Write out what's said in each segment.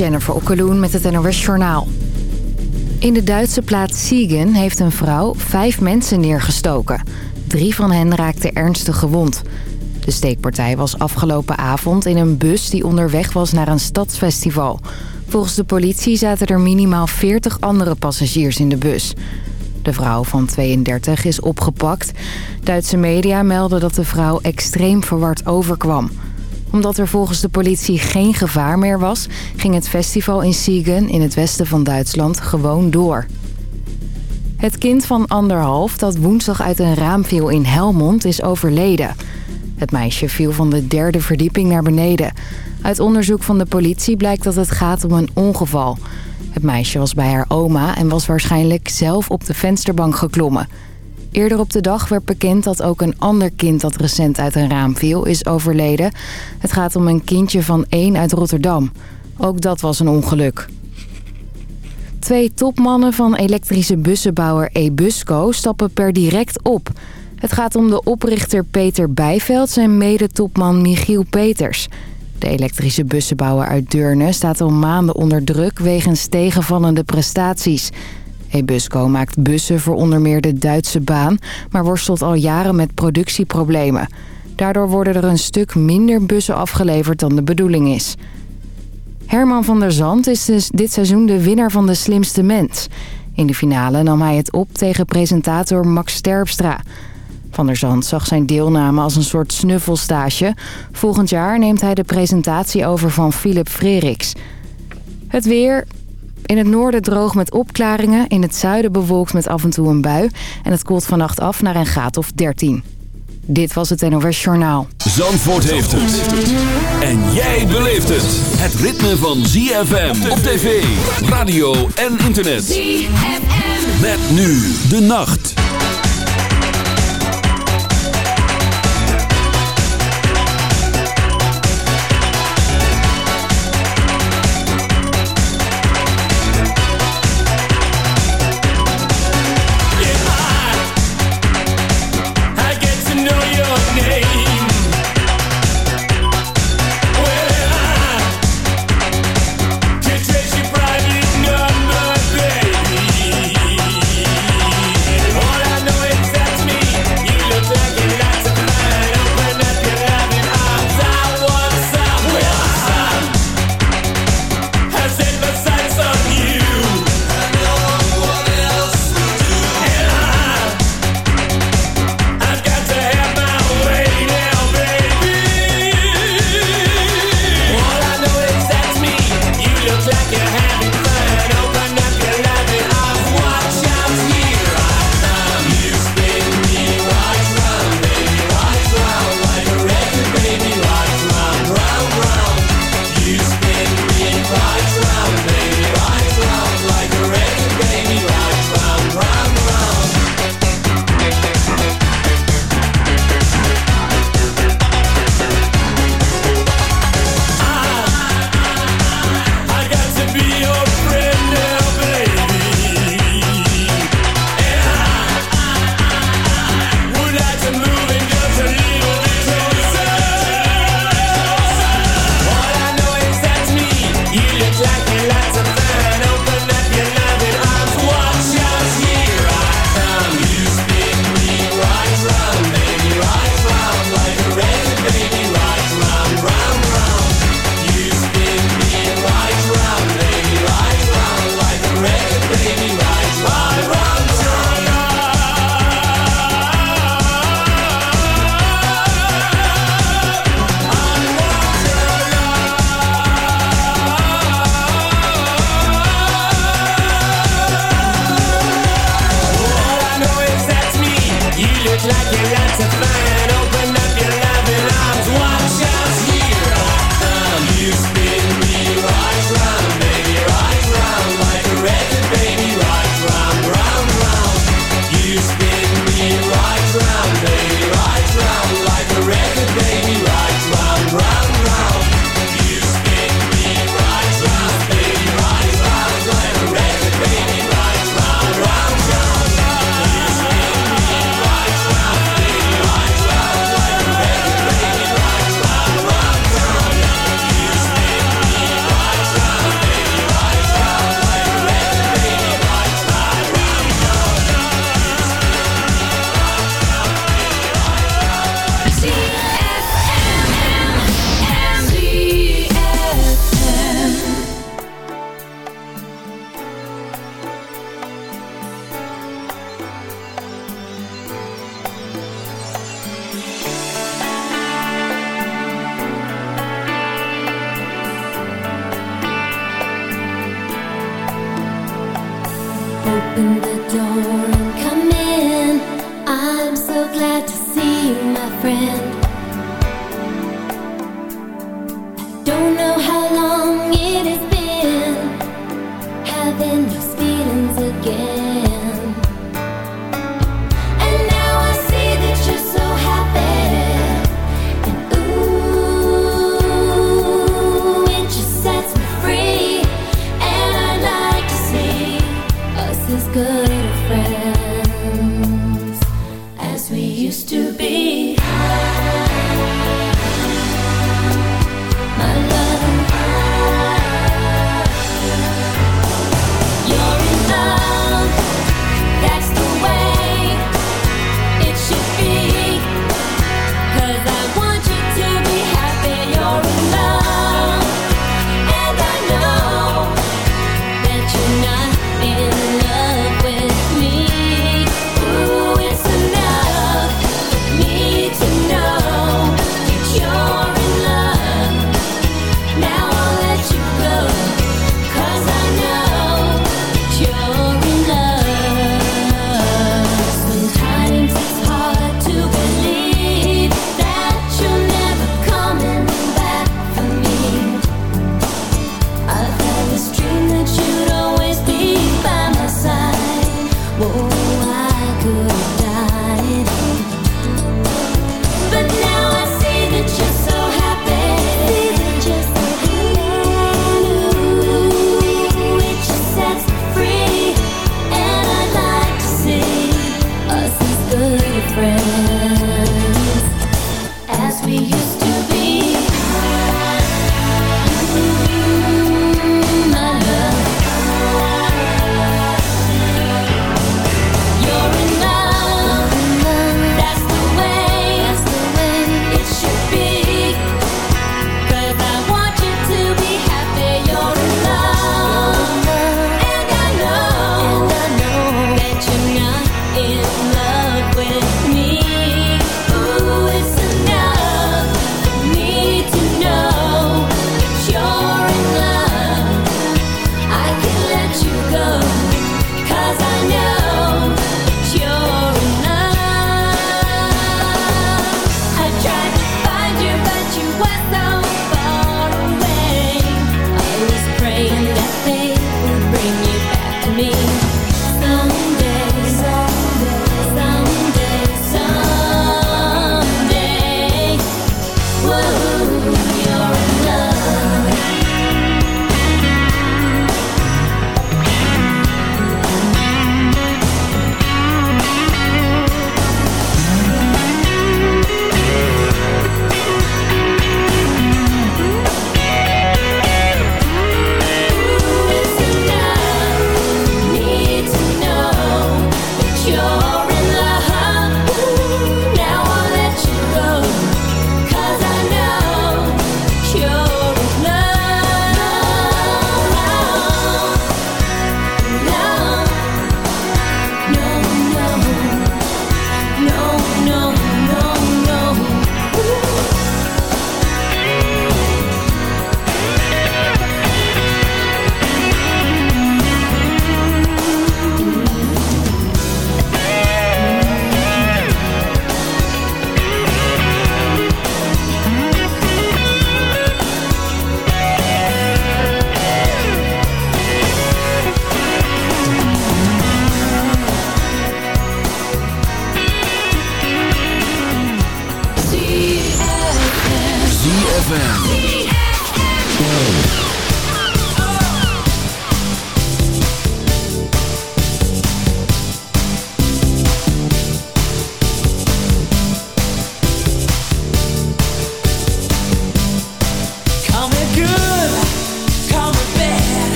Jennifer Okkeloen met het NOS Journaal. In de Duitse plaats Siegen heeft een vrouw vijf mensen neergestoken. Drie van hen raakten ernstig gewond. De steekpartij was afgelopen avond in een bus die onderweg was naar een stadsfestival. Volgens de politie zaten er minimaal 40 andere passagiers in de bus. De vrouw van 32 is opgepakt. Duitse media melden dat de vrouw extreem verward overkwam omdat er volgens de politie geen gevaar meer was... ging het festival in Siegen in het westen van Duitsland gewoon door. Het kind van anderhalf dat woensdag uit een raam viel in Helmond is overleden. Het meisje viel van de derde verdieping naar beneden. Uit onderzoek van de politie blijkt dat het gaat om een ongeval. Het meisje was bij haar oma en was waarschijnlijk zelf op de vensterbank geklommen... Eerder op de dag werd bekend dat ook een ander kind dat recent uit een raam viel is overleden. Het gaat om een kindje van één uit Rotterdam. Ook dat was een ongeluk. Twee topmannen van elektrische bussenbouwer Ebusco stappen per direct op. Het gaat om de oprichter Peter Bijveld en mede-topman Michiel Peters. De elektrische bussenbouwer uit Deurne staat al maanden onder druk wegens tegenvallende prestaties... Ebusco maakt bussen voor onder meer de Duitse baan... maar worstelt al jaren met productieproblemen. Daardoor worden er een stuk minder bussen afgeleverd dan de bedoeling is. Herman van der Zand is dus dit seizoen de winnaar van de slimste mens. In de finale nam hij het op tegen presentator Max Sterpstra. Van der Zand zag zijn deelname als een soort snuffelstage. Volgend jaar neemt hij de presentatie over van Philip Freriks. Het weer, in het noorden droog met opklaringen. In het zuiden bewolkt met af en toe een bui. En het koelt vannacht af naar een graad of 13. Dit was het NOS Journaal. Zandvoort heeft het. En jij beleeft het. Het ritme van ZFM op tv, radio en internet. ZFM. Met nu de nacht. Good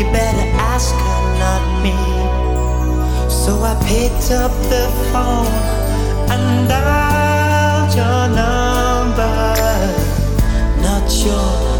You better ask her, not me. So I picked up the phone and dialed your number, not your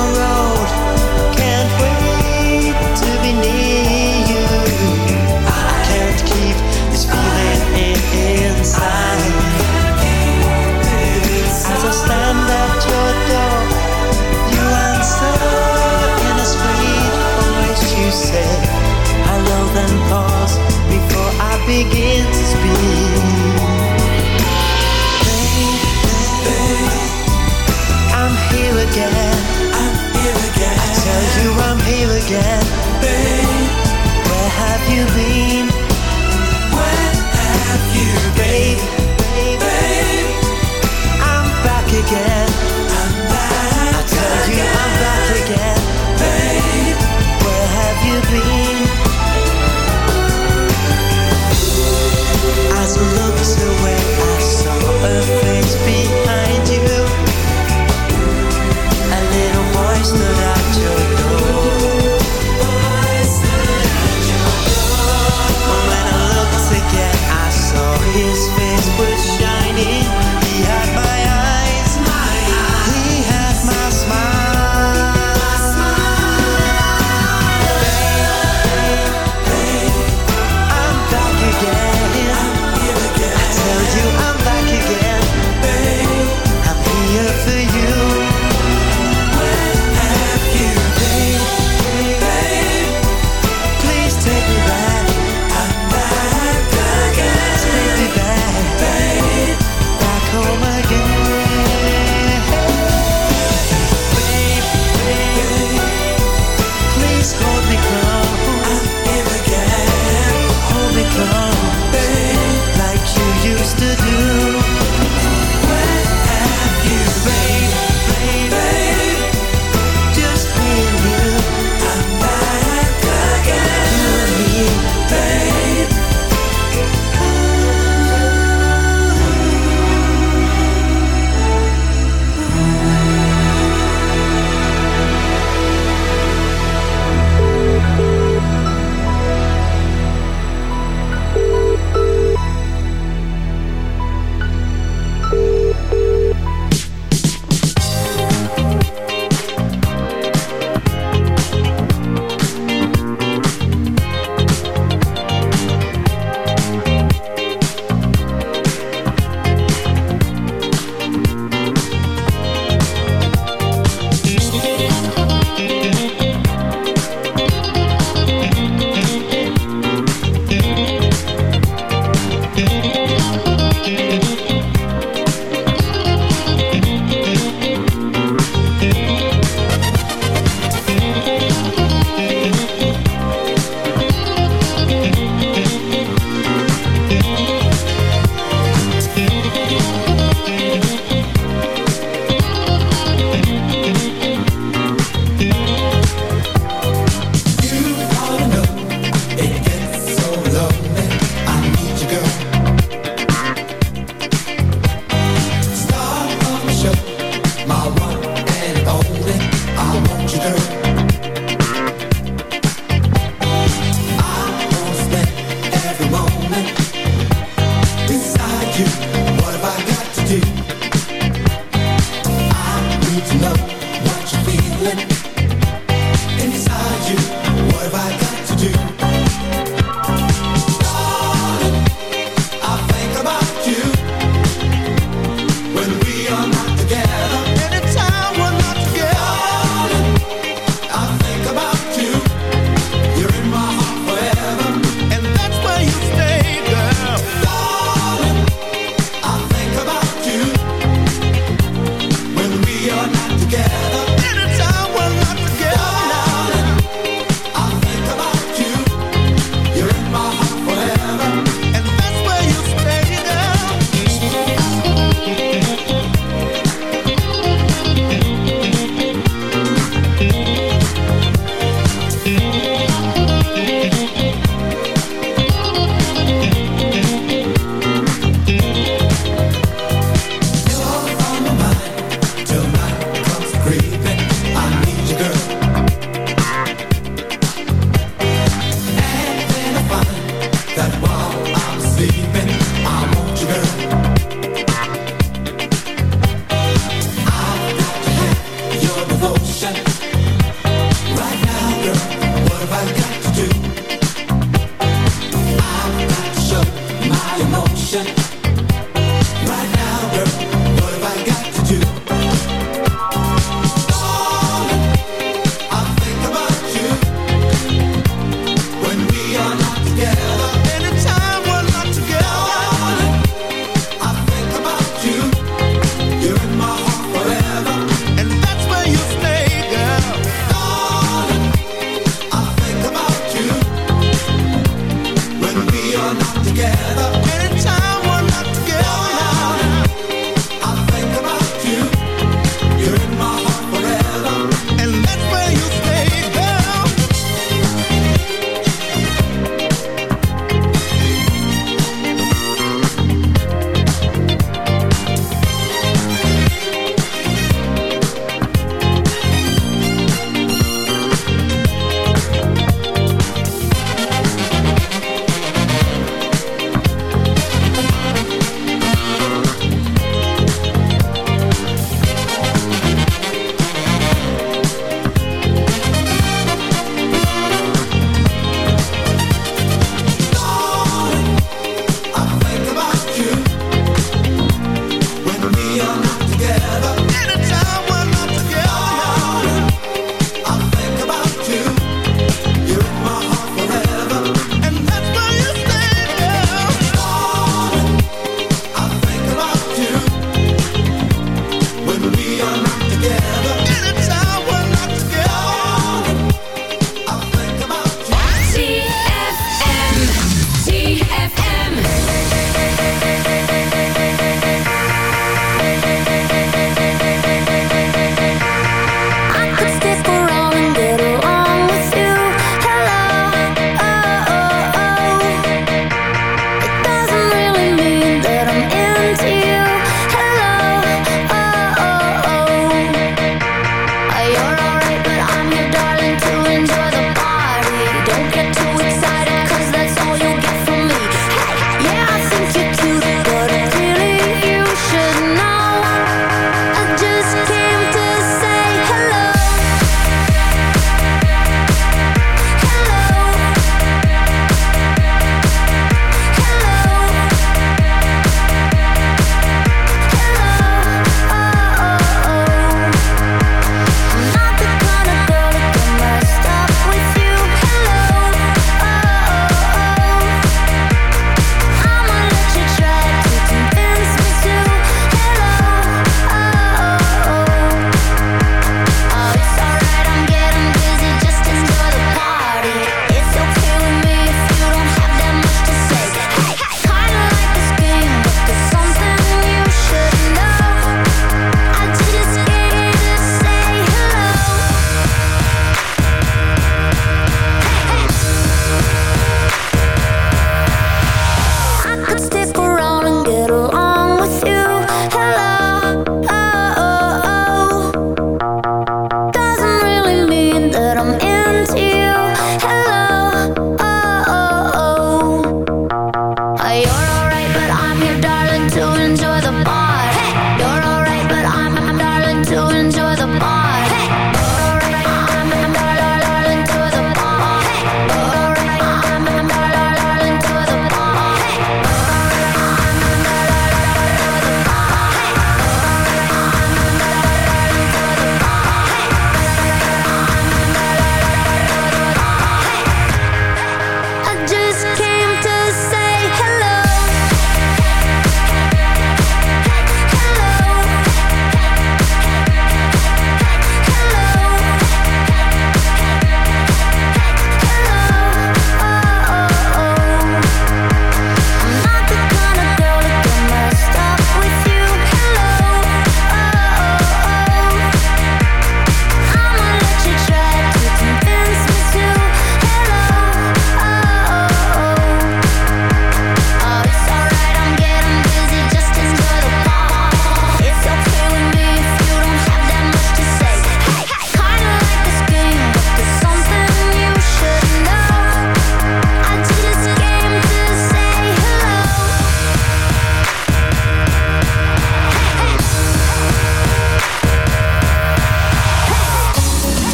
and pause before I begin to speak.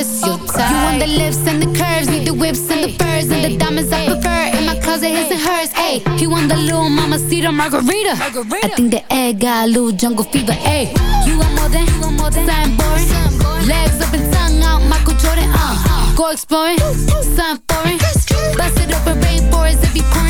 just your type. You want the lips and the curves, need the whips and the furs and the diamonds I prefer. In my closet, his and hers. Ayy, he want the little mama cedar margarita. I think the egg got a little jungle fever. Ayy, you want more than, you want more than something boring. Legs up and tongue out, Michael Jordan. Uh Go exploring, sun foreign. Bust it open, rainforest if you pouring.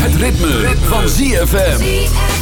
Het ritme. van ZFM.